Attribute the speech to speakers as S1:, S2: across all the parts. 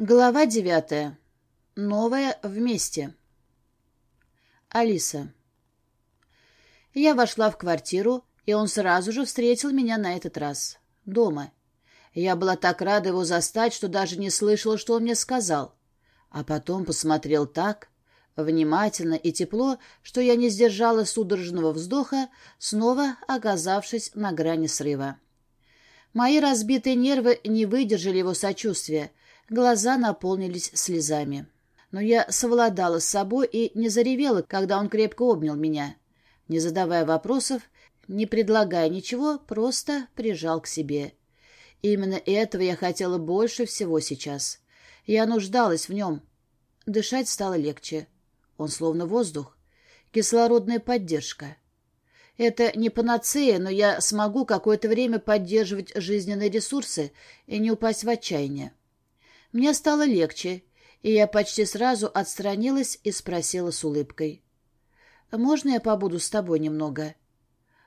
S1: Глава девятая. Новое вместе. Алиса. Я вошла в квартиру, и он сразу же встретил меня на этот раз. Дома. Я была так рада его застать, что даже не слышала, что он мне сказал. А потом посмотрел так, внимательно и тепло, что я не сдержала судорожного вздоха, снова оказавшись на грани срыва. Мои разбитые нервы не выдержали его сочувствия, Глаза наполнились слезами. Но я совладала с собой и не заревела, когда он крепко обнял меня. Не задавая вопросов, не предлагая ничего, просто прижал к себе. Именно этого я хотела больше всего сейчас. Я нуждалась в нем. Дышать стало легче. Он словно воздух. Кислородная поддержка. Это не панацея, но я смогу какое-то время поддерживать жизненные ресурсы и не упасть в отчаяние. Мне стало легче, и я почти сразу отстранилась и спросила с улыбкой. «Можно я побуду с тобой немного?»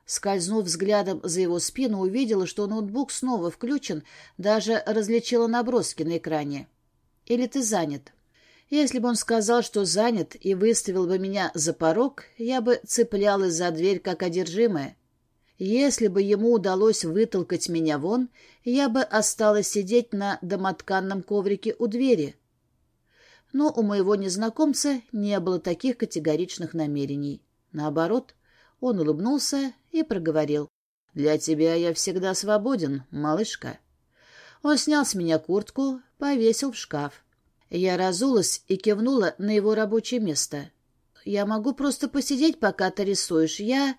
S1: Скользнув взглядом за его спину, увидела, что ноутбук снова включен, даже различила наброски на экране. «Или ты занят?» Если бы он сказал, что занят, и выставил бы меня за порог, я бы цеплялась за дверь, как одержимая. Если бы ему удалось вытолкать меня вон, я бы осталась сидеть на домотканном коврике у двери. Но у моего незнакомца не было таких категоричных намерений. Наоборот, он улыбнулся и проговорил. «Для тебя я всегда свободен, малышка». Он снял с меня куртку, повесил в шкаф. Я разулась и кивнула на его рабочее место. «Я могу просто посидеть, пока ты рисуешь. Я...»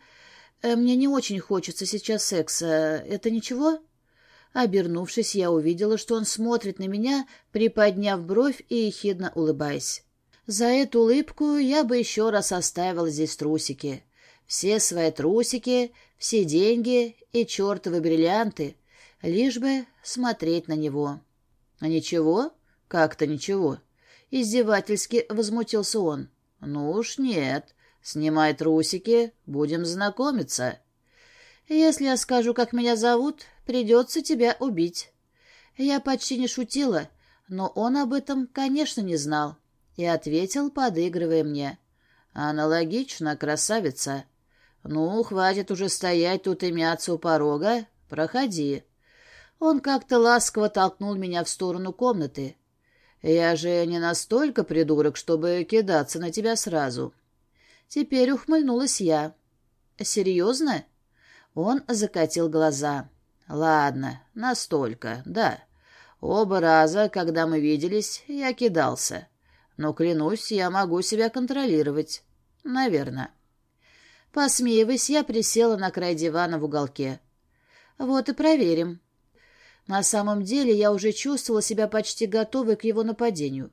S1: Э, «Мне не очень хочется сейчас секса. Это ничего?» Обернувшись, я увидела, что он смотрит на меня, приподняв бровь и ехидно улыбаясь. За эту улыбку я бы еще раз оставила здесь трусики. Все свои трусики, все деньги и чертовы бриллианты, лишь бы смотреть на него. «А ничего? Как-то ничего?» Издевательски возмутился он. «Ну уж нет. Снимай трусики, будем знакомиться. Если я скажу, как меня зовут, придется тебя убить. Я почти не шутила, но он об этом, конечно, не знал. И ответил, подыгрывая мне. Аналогично, красавица. Ну, хватит уже стоять тут и мяться у порога. Проходи. Он как-то ласково толкнул меня в сторону комнаты. Я же не настолько придурок, чтобы кидаться на тебя сразу. — Теперь ухмыльнулась я. «Серьезно?» Он закатил глаза. «Ладно, настолько, да. Оба раза, когда мы виделись, я кидался. Но, клянусь, я могу себя контролировать. Наверное». Посмеиваясь, я присела на край дивана в уголке. «Вот и проверим». На самом деле я уже чувствовала себя почти готовой к его нападению.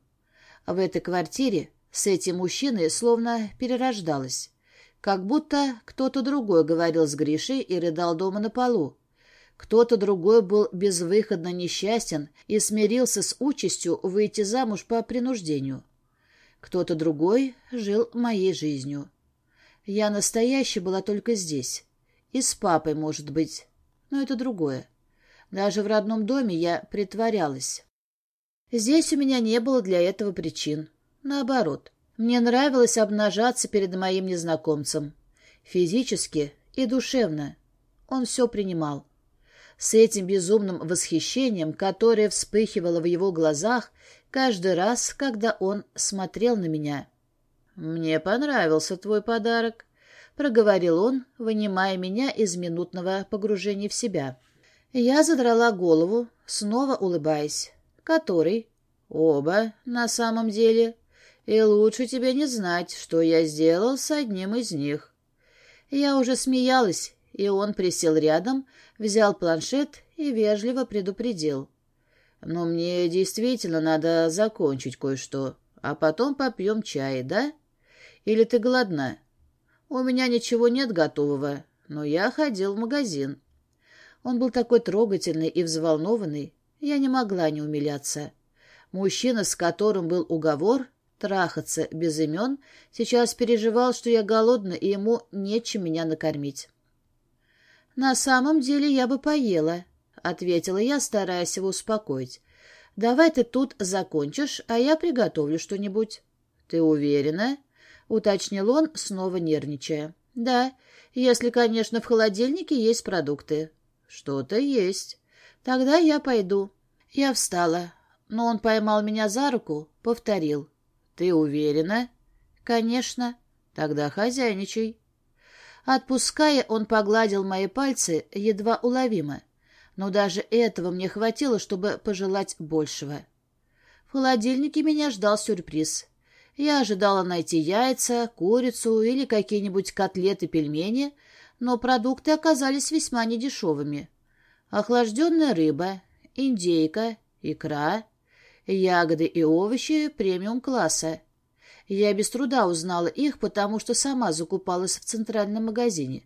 S1: В этой квартире с этим мужчиной словно перерождалась. Как будто кто-то другой говорил с Гришей и рыдал дома на полу. Кто-то другой был безвыходно несчастен и смирился с участью выйти замуж по принуждению. Кто-то другой жил моей жизнью. Я настоящая была только здесь. И с папой, может быть. Но это другое. Даже в родном доме я притворялась. Здесь у меня не было для этого причин. Наоборот, мне нравилось обнажаться перед моим незнакомцем. Физически и душевно. Он все принимал. С этим безумным восхищением, которое вспыхивало в его глазах каждый раз, когда он смотрел на меня. «Мне понравился твой подарок», — проговорил он, вынимая меня из минутного погружения в себя. Я задрала голову, снова улыбаясь. «Который?» «Оба, на самом деле и лучше тебе не знать, что я сделал с одним из них. Я уже смеялась, и он присел рядом, взял планшет и вежливо предупредил. «Но мне действительно надо закончить кое-что, а потом попьем чай, да? Или ты голодна? У меня ничего нет готового, но я ходил в магазин». Он был такой трогательный и взволнованный, я не могла не умиляться. Мужчина, с которым был уговор, трахаться без имен, сейчас переживал, что я голодна, и ему нечем меня накормить. «На самом деле я бы поела», — ответила я, стараясь его успокоить. Давай ты тут закончишь, а я приготовлю что-нибудь. Ты уверена? Уточнил он, снова нервничая. Да, если, конечно, в холодильнике есть продукты. Что-то есть. Тогда я пойду. Я встала, но он поймал меня за руку, повторил. Ты уверена? Конечно. Тогда хозяйничай. Отпуская, он погладил мои пальцы едва уловимо, но даже этого мне хватило, чтобы пожелать большего. В холодильнике меня ждал сюрприз. Я ожидала найти яйца, курицу или какие-нибудь котлеты-пельмени, но продукты оказались весьма недешевыми. Охлажденная рыба, индейка, икра, ягоды и овощи премиум-класса. Я без труда узнала их, потому что сама закупалась в центральном магазине.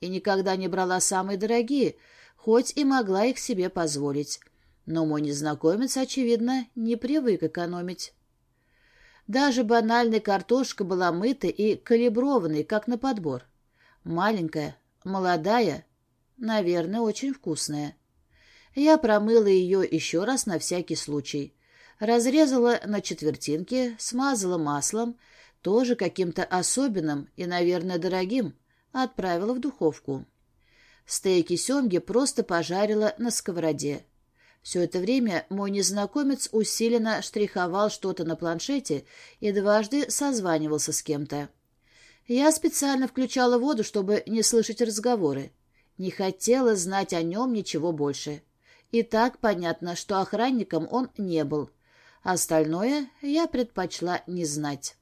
S1: И никогда не брала самые дорогие, хоть и могла их себе позволить. Но мой незнакомец, очевидно, не привык экономить. Даже банальная картошка была мыта и калиброванной, как на подбор. Маленькая, молодая, наверное, очень вкусная. Я промыла ее еще раз на всякий случай. Разрезала на четвертинки, смазала маслом, тоже каким-то особенным и, наверное, дорогим, отправила в духовку. Стейки семги просто пожарила на сковороде. Все это время мой незнакомец усиленно штриховал что-то на планшете и дважды созванивался с кем-то. Я специально включала воду, чтобы не слышать разговоры. Не хотела знать о нем ничего больше. И так понятно, что охранником он не был. Остальное я предпочла не знать.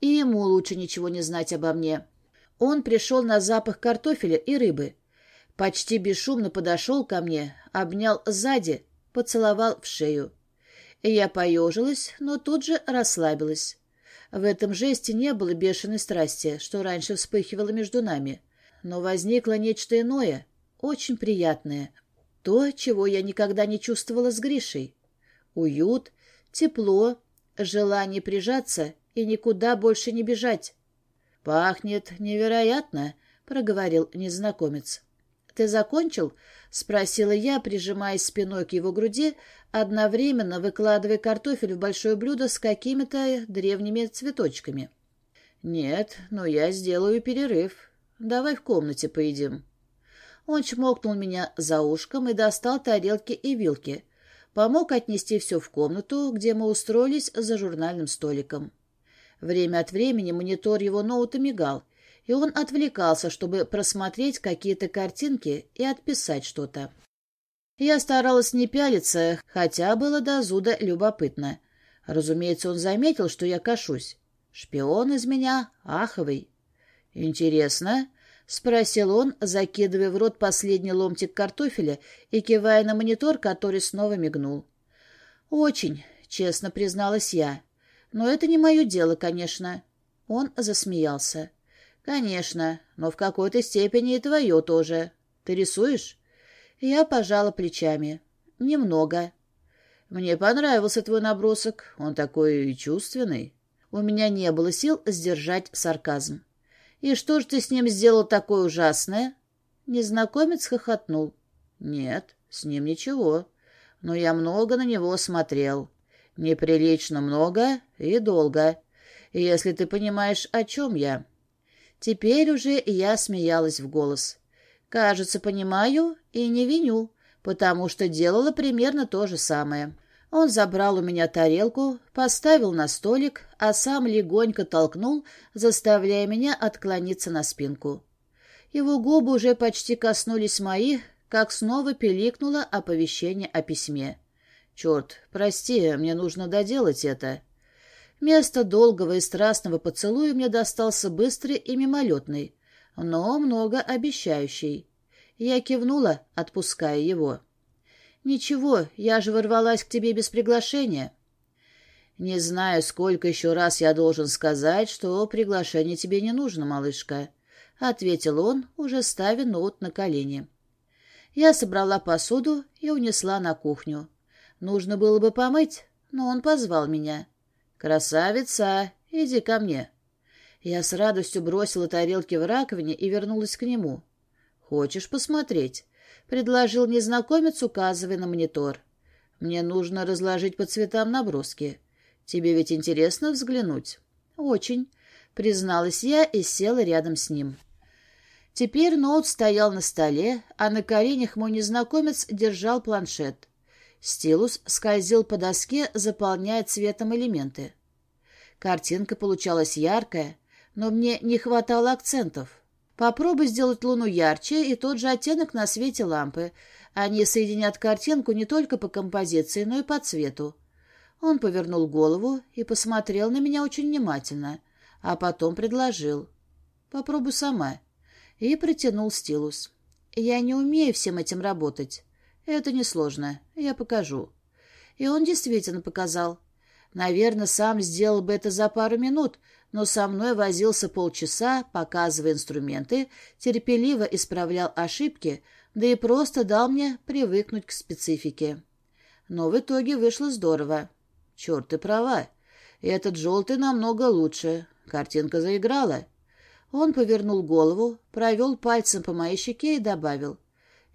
S1: И ему лучше ничего не знать обо мне. Он пришел на запах картофеля и рыбы. Почти бесшумно подошел ко мне, обнял сзади, поцеловал в шею. Я поежилась, но тут же расслабилась. В этом жесте не было бешеной страсти, что раньше вспыхивало между нами. Но возникло нечто иное, очень приятное. То, чего я никогда не чувствовала с Гришей. Уют, тепло, желание прижаться и никуда больше не бежать. «Пахнет невероятно», — проговорил незнакомец. «Ты закончил?» — спросила я, прижимаясь спиной к его груди, одновременно выкладывая картофель в большое блюдо с какими-то древними цветочками. «Нет, но я сделаю перерыв. Давай в комнате поедим». Он чмокнул меня за ушком и достал тарелки и вилки. Помог отнести все в комнату, где мы устроились за журнальным столиком. Время от времени монитор его ноута мигал — и он отвлекался, чтобы просмотреть какие-то картинки и отписать что-то. Я старалась не пялиться, хотя было до зуда любопытно. Разумеется, он заметил, что я кашусь. Шпион из меня аховый. «Интересно?» — спросил он, закидывая в рот последний ломтик картофеля и кивая на монитор, который снова мигнул. «Очень», — честно призналась я. «Но это не мое дело, конечно». Он засмеялся. «Конечно, но в какой-то степени и твое тоже. Ты рисуешь?» Я пожала плечами. «Немного». «Мне понравился твой набросок. Он такой чувственный». У меня не было сил сдержать сарказм. «И что ж ты с ним сделал такое ужасное?» Незнакомец хохотнул. «Нет, с ним ничего. Но я много на него смотрел. Неприлично много и долго. Если ты понимаешь, о чем я». Теперь уже я смеялась в голос. Кажется, понимаю и не виню, потому что делала примерно то же самое. Он забрал у меня тарелку, поставил на столик, а сам легонько толкнул, заставляя меня отклониться на спинку. Его губы уже почти коснулись моих, как снова пиликнуло оповещение о письме. «Черт, прости, мне нужно доделать это». Место долгого и страстного поцелуя мне достался быстрый и мимолетный, но многообещающий. Я кивнула, отпуская его. «Ничего, я же ворвалась к тебе без приглашения». «Не знаю, сколько еще раз я должен сказать, что приглашение тебе не нужно, малышка», — ответил он, уже ставя ноут на колени. Я собрала посуду и унесла на кухню. Нужно было бы помыть, но он позвал меня. «Красавица, иди ко мне». Я с радостью бросила тарелки в раковине и вернулась к нему. «Хочешь посмотреть?» — предложил незнакомец, указывая на монитор. Мне нужно разложить по цветам наброски. Тебе ведь интересно взглянуть? Очень, призналась я и села рядом с ним. Теперь ноут стоял на столе, а на коленях мой незнакомец держал планшет. Стилус скользил по доске, заполняя цветом элементы. Картинка получалась яркая, но мне не хватало акцентов. Попробуй сделать луну ярче и тот же оттенок на свете лампы. Они соединят картинку не только по композиции, но и по цвету. Он повернул голову и посмотрел на меня очень внимательно, а потом предложил. «Попробуй сама». И протянул стилус. «Я не умею всем этим работать. Это несложно. Я покажу». И он действительно показал. Наверное, сам сделал бы это за пару минут, но со мной возился полчаса, показывая инструменты, терпеливо исправлял ошибки, да и просто дал мне привыкнуть к специфике. Но в итоге вышло здорово. Черт, ты права. Этот желтый намного лучше. Картинка заиграла. Он повернул голову, провел пальцем по моей щеке и добавил.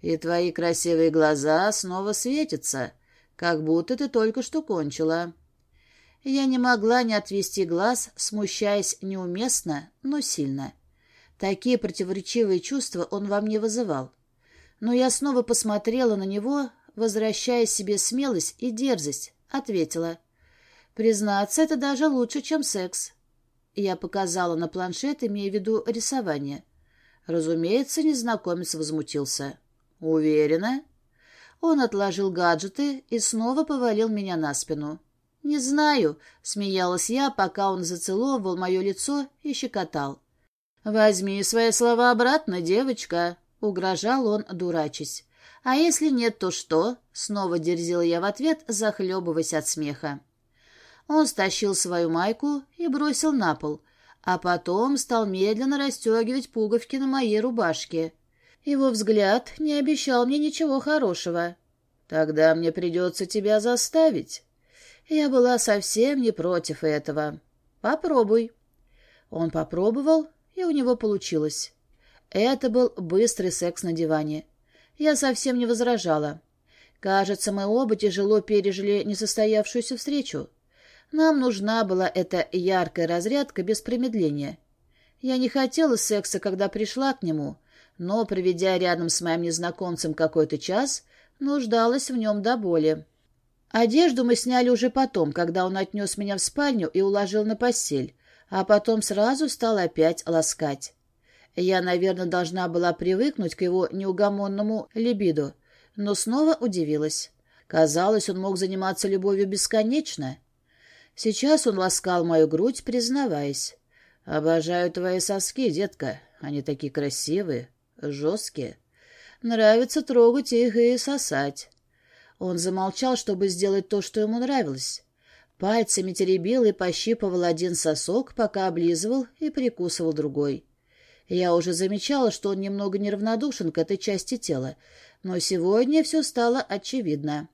S1: И твои красивые глаза снова светятся, как будто ты только что кончила. Я не могла не отвести глаз, смущаясь неуместно, но сильно. Такие противоречивые чувства он во мне вызывал. Но я снова посмотрела на него, возвращая себе смелость и дерзость, ответила. «Признаться, это даже лучше, чем секс». Я показала на планшет, имея в виду рисование. Разумеется, незнакомец возмутился. «Уверена?» Он отложил гаджеты и снова повалил меня на спину. «Не знаю», — смеялась я, пока он зацеловывал мое лицо и щекотал. «Возьми свои слова обратно, девочка», — угрожал он, дурачись. «А если нет, то что?» — снова дерзила я в ответ, захлебываясь от смеха. Он стащил свою майку и бросил на пол, а потом стал медленно расстегивать пуговки на моей рубашке. Его взгляд не обещал мне ничего хорошего. «Тогда мне придется тебя заставить». Я была совсем не против этого. Попробуй. Он попробовал, и у него получилось. Это был быстрый секс на диване. Я совсем не возражала. Кажется, мы оба тяжело пережили несостоявшуюся встречу. Нам нужна была эта яркая разрядка без промедления. Я не хотела секса, когда пришла к нему, но, проведя рядом с моим незнакомцем какой-то час, нуждалась в нем до боли. Одежду мы сняли уже потом, когда он отнес меня в спальню и уложил на постель, а потом сразу стал опять ласкать. Я, наверное, должна была привыкнуть к его неугомонному либидо, но снова удивилась. Казалось, он мог заниматься любовью бесконечно. Сейчас он ласкал мою грудь, признаваясь. «Обожаю твои соски, детка. Они такие красивые, жесткие. Нравится трогать их и сосать. Он замолчал, чтобы сделать то, что ему нравилось. Пальцами теребил и пощипывал один сосок, пока облизывал и прикусывал другой. Я уже замечала, что он немного неравнодушен к этой части тела, но сегодня все стало очевидно.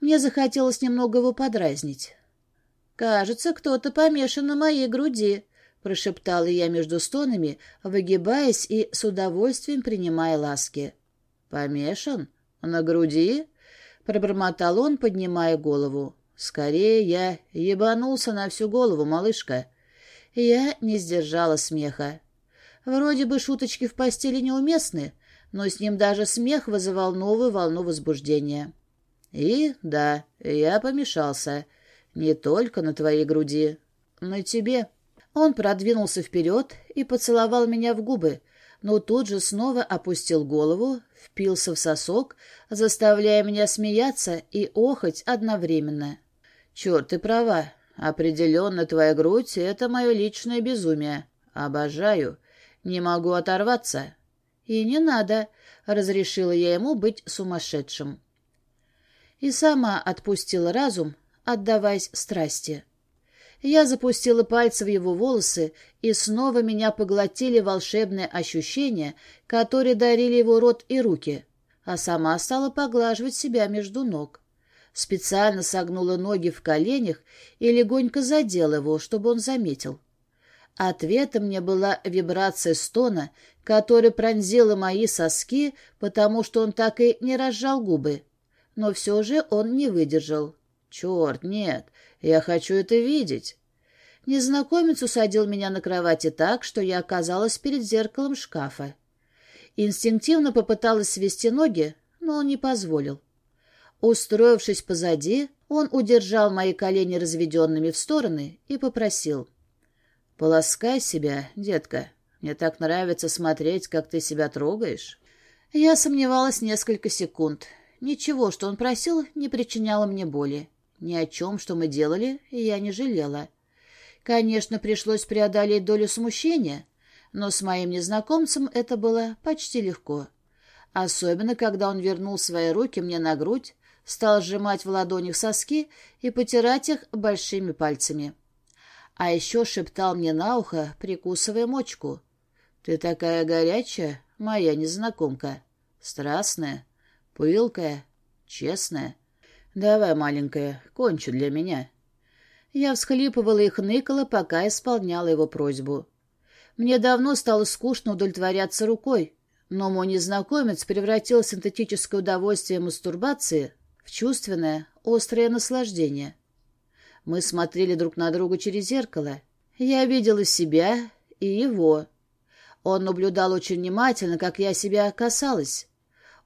S1: Мне захотелось немного его подразнить. «Кажется, кто-то помешан на моей груди», — прошептала я между стонами, выгибаясь и с удовольствием принимая ласки. «Помешан? На груди?» — пробормотал он, поднимая голову. «Скорее я ебанулся на всю голову, малышка». Я не сдержала смеха. Вроде бы шуточки в постели неуместны, но с ним даже смех вызывал новую волну возбуждения. И, да, я помешался. Не только на твоей груди, на тебе. Он продвинулся вперед и поцеловал меня в губы, но тут же снова опустил голову, впился в сосок, заставляя меня смеяться и охоть одновременно. «Черт, ты права. Определенно твоя грудь — это мое личное безумие. Обожаю. Не могу оторваться». «И не надо», — разрешила я ему быть сумасшедшим. И сама отпустила разум, отдаваясь страсти. Я запустила пальцы в его волосы, и снова меня поглотили волшебные ощущения, которые дарили его рот и руки, а сама стала поглаживать себя между ног. Специально согнула ноги в коленях и легонько задела его, чтобы он заметил. Ответом мне была вибрация стона, которая пронзила мои соски, потому что он так и не разжал губы. но все же он не выдержал. «Черт, нет, я хочу это видеть». Незнакомец усадил меня на кровати так, что я оказалась перед зеркалом шкафа. Инстинктивно попыталась свести ноги, но он не позволил. Устроившись позади, он удержал мои колени разведенными в стороны и попросил. «Полоскай себя, детка. Мне так нравится смотреть, как ты себя трогаешь». Я сомневалась несколько секунд. Ничего, что он просил, не причиняло мне боли. Ни о чем, что мы делали, я не жалела. Конечно, пришлось преодолеть долю смущения, но с моим незнакомцем это было почти легко. Особенно, когда он вернул свои руки мне на грудь, стал сжимать в ладонях соски и потирать их большими пальцами. А еще шептал мне на ухо, прикусывая мочку. «Ты такая горячая, моя незнакомка. Страстная, пылкая, честная. Давай, маленькая, кончу для меня». Я всхлипывала и хныкала, пока исполняла его просьбу. Мне давно стало скучно удовлетворяться рукой, но мой незнакомец превратил синтетическое удовольствие мастурбации в чувственное, острое наслаждение. Мы смотрели друг на друга через зеркало. Я видела себя и его. Он наблюдал очень внимательно, как я себя касалась.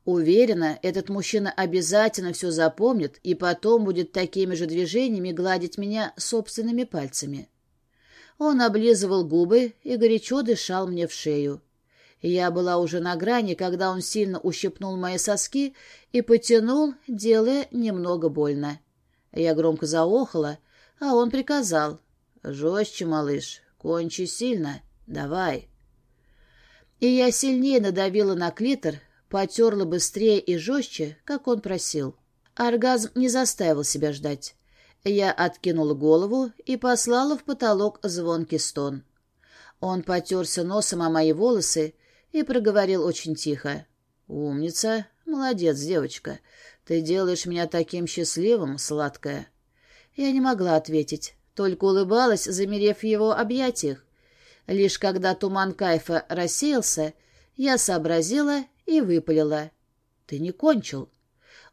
S1: Уверена, этот мужчина обязательно все запомнит и потом будет такими же движениями гладить меня собственными пальцами. Он облизывал губы и горячо дышал мне в шею. Я была уже на грани, когда он сильно ущипнул мои соски и потянул, делая немного больно. Я громко заохала, а он приказал. «Жестче, малыш, кончи сильно, давай». И я сильнее надавила на клитор, Потерла быстрее и жестче, как он просил. Оргазм не заставил себя ждать. Я откинула голову и послала в потолок звонкий стон. Он потерся носом о мои волосы и проговорил очень тихо. «Умница, молодец, девочка. Ты делаешь меня таким счастливым, сладкая». Я не могла ответить, только улыбалась, замерев в его объятиях. Лишь когда туман кайфа рассеялся, я сообразила и выпалила. «Ты не кончил».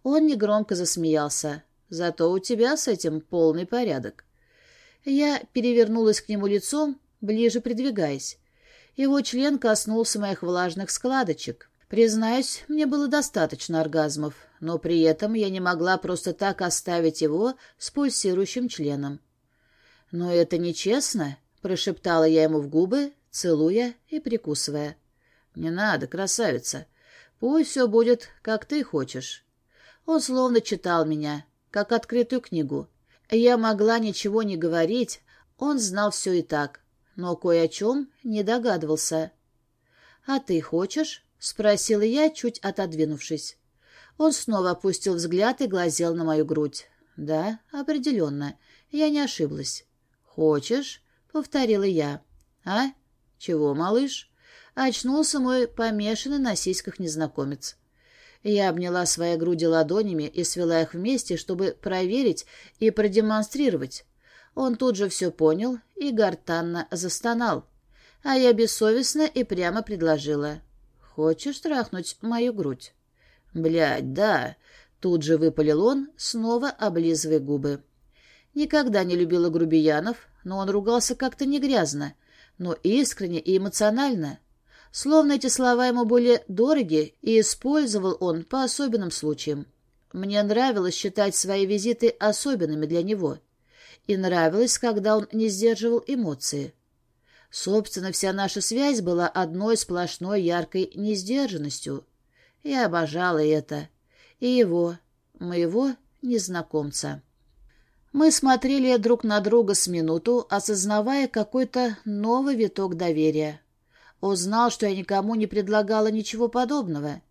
S1: Он негромко засмеялся. «Зато у тебя с этим полный порядок». Я перевернулась к нему лицом, ближе придвигаясь. Его член коснулся моих влажных складочек. Признаюсь, мне было достаточно оргазмов, но при этом я не могла просто так оставить его с пульсирующим членом. «Но это нечестно», — прошептала я ему в губы, целуя и прикусывая. «Не надо, красавица. Пусть все будет, как ты хочешь. Он словно читал меня, как открытую книгу. Я могла ничего не говорить, он знал все и так, но кое о чем не догадывался. «А ты хочешь?» — спросила я, чуть отодвинувшись. Он снова опустил взгляд и глазел на мою грудь. «Да, определенно. Я не ошиблась». «Хочешь?» — повторила я. «А? Чего, малыш?» Очнулся мой помешанный на сиськах незнакомец. Я обняла свои груди ладонями и свела их вместе, чтобы проверить и продемонстрировать. Он тут же все понял и гортанно застонал. А я бессовестно и прямо предложила. «Хочешь трахнуть мою грудь?» «Блядь, да!» Тут же выпалил он, снова облизывая губы. Никогда не любила грубиянов, но он ругался как-то не грязно, но искренне и эмоционально. Словно эти слова ему были дороги, и использовал он по особенным случаям. Мне нравилось считать свои визиты особенными для него. И нравилось, когда он не сдерживал эмоции. Собственно, вся наша связь была одной сплошной яркой несдержанностью. Я обожала это. И его, моего незнакомца. Мы смотрели друг на друга с минуту, осознавая какой-то новый виток доверия. Узнал, что я никому не предлагала ничего подобного.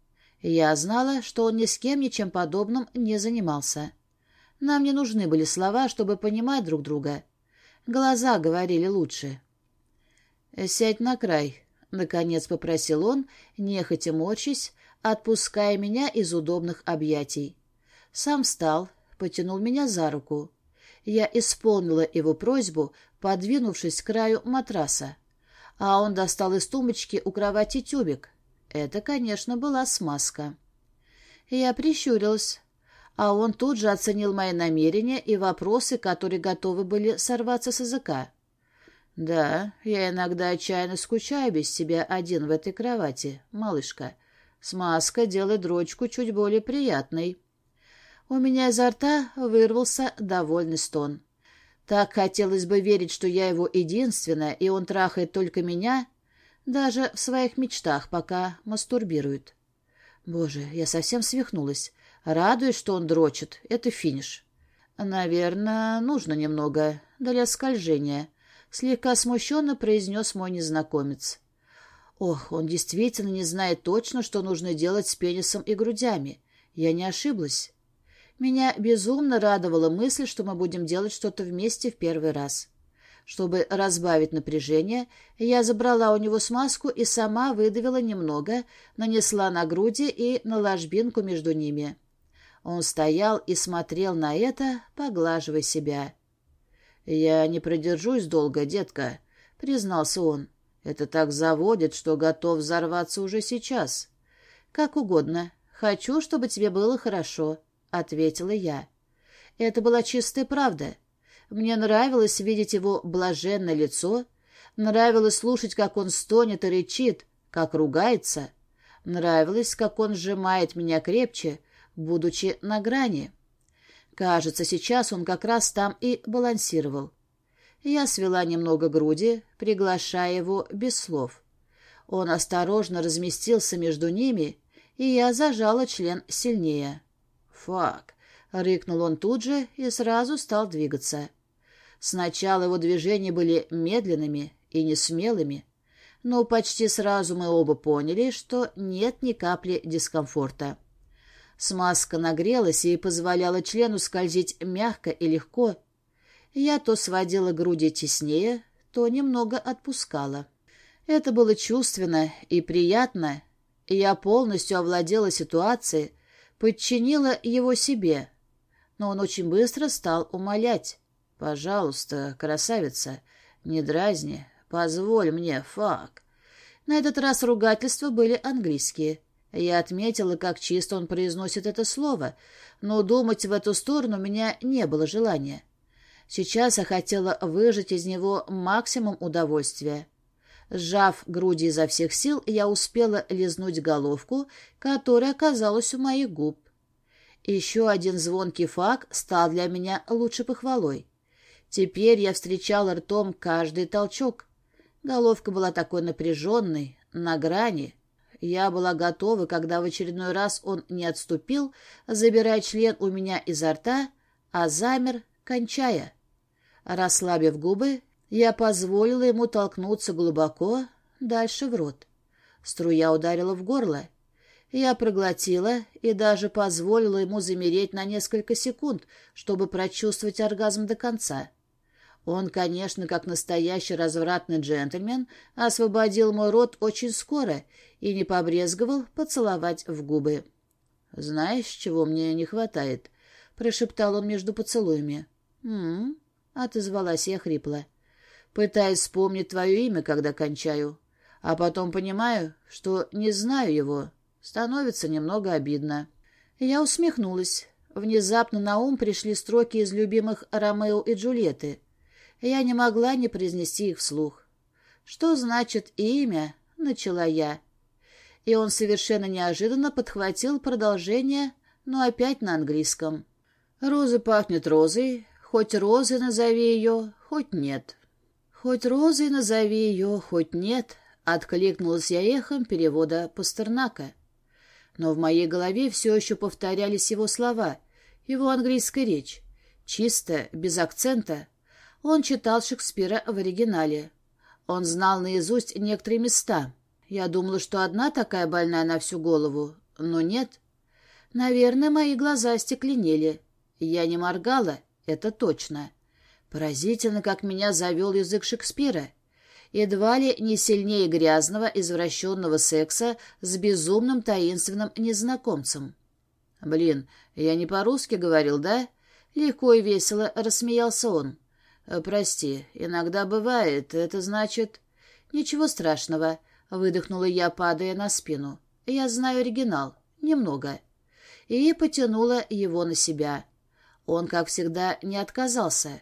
S1: Я знала, что он ни с кем ничем подобным не занимался. Нам не нужны были слова, чтобы понимать друг друга. Глаза говорили лучше. «Сядь на край», — наконец попросил он, нехотя морщись, отпуская меня из удобных объятий. Сам встал, потянул меня за руку. Я исполнила его просьбу, подвинувшись к краю матраса а он достал из тумбочки у кровати тюбик. Это, конечно, была смазка. Я прищурилась. а он тут же оценил мои намерения и вопросы, которые готовы были сорваться с языка. «Да, я иногда отчаянно скучаю без себя один в этой кровати, малышка. Смазка делает дрочку чуть более приятной». У меня изо рта вырвался довольный стон. Так хотелось бы верить, что я его единственная, и он трахает только меня, даже в своих мечтах, пока мастурбирует. Боже, я совсем свихнулась. Радуюсь, что он дрочит. Это финиш. Наверное, нужно немного для скольжения. Слегка смущенно произнес мой незнакомец. Ох, он действительно не знает точно, что нужно делать с пенисом и грудями. Я не ошиблась. Меня безумно радовала мысль, что мы будем делать что-то вместе в первый раз. Чтобы разбавить напряжение, я забрала у него смазку и сама выдавила немного, нанесла на груди и на ложбинку между ними. Он стоял и смотрел на это, поглаживая себя. «Я не продержусь долго, детка», — признался он. «Это так заводит, что готов взорваться уже сейчас». «Как угодно. Хочу, чтобы тебе было хорошо», — ответила я. Это была чистая правда. Мне нравилось видеть его блаженное лицо, нравилось слушать, как он стонет и речит, как ругается, нравилось, как он сжимает меня крепче, будучи на грани. Кажется, сейчас он как раз там и балансировал. Я свела немного груди, приглашая его без слов. Он осторожно разместился между ними, и я зажала член сильнее. «Фак!» — рыкнул он тут же и сразу стал двигаться. Сначала его движения были медленными и несмелыми, но почти сразу мы оба поняли, что нет ни капли дискомфорта. Смазка нагрелась и позволяла члену скользить мягко и легко. Я то сводила груди теснее, то немного отпускала. Это было чувственно и приятно. Я полностью овладела ситуацией, подчинила его себе. Но он очень быстро стал умолять. «Пожалуйста, красавица, не дразни, позволь мне, фак». На этот раз ругательства были английские. Я отметила, как чисто он произносит это слово, но думать в эту сторону у меня не было желания. Сейчас я хотела выжать из него максимум удовольствия. Сжав груди изо всех сил, я успела лизнуть головку, которая оказалась у моих губ. Еще один звонкий фак стал для меня лучше похвалой. Теперь я встречала ртом каждый толчок. Головка была такой напряженной, на грани, я была готова, когда в очередной раз он не отступил, забирая член у меня изо рта, а замер, кончая. Расслабив губы, я позволила ему толкнуться глубоко, дальше в рот. Струя ударила в горло. Я проглотила и даже позволила ему замереть на несколько секунд, чтобы прочувствовать оргазм до конца. Он, конечно, как настоящий развратный джентльмен, освободил мой рот очень скоро и не побрезговал поцеловать в губы. «Знаешь, чего мне не хватает?» — прошептал он между поцелуями. «М-м-м», отозвалась я хрипло. «Пытаюсь вспомнить твое имя, когда кончаю, а потом понимаю, что не знаю его. Становится немного обидно». Я усмехнулась. Внезапно на ум пришли строки из любимых Ромео и Джульетты — я не могла не произнести их вслух. «Что значит имя?» — начала я. И он совершенно неожиданно подхватил продолжение, но опять на английском. «Роза пахнет розой, хоть розой назови ее, хоть нет». «Хоть розой назови ее, хоть нет», — откликнулась я эхом перевода Пастернака. Но в моей голове все еще повторялись его слова, его английская речь, чисто, без акцента, он читал Шекспира в оригинале. Он знал наизусть некоторые места. Я думала, что одна такая больная на всю голову, но нет. Наверное, мои глаза стекленели. Я не моргала, это точно. Поразительно, как меня завел язык Шекспира. Едва ли не сильнее грязного, извращенного секса с безумным таинственным незнакомцем. «Блин, я не по-русски говорил, да?» Легко и весело рассмеялся он. Э, «Прости, иногда бывает. Это значит...» «Ничего страшного», — выдохнула я, падая на спину. «Я знаю оригинал. Немного». и потянула его на себя. Он, как всегда, не отказался.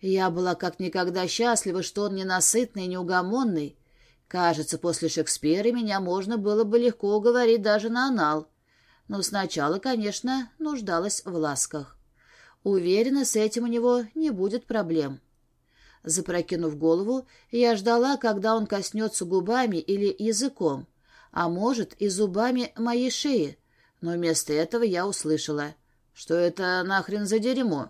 S1: Я была как никогда счастлива, что он ненасытный и неугомонный. Кажется, после Шекспира меня можно было бы легко уговорить даже на анал. Но сначала, конечно, нуждалась в ласках. Уверена, с этим у него не будет проблем. Запрокинув голову, я ждала, когда он коснется губами или языком, а может и зубами моей шеи, но вместо этого я услышала. Что это нахрен за дерьмо?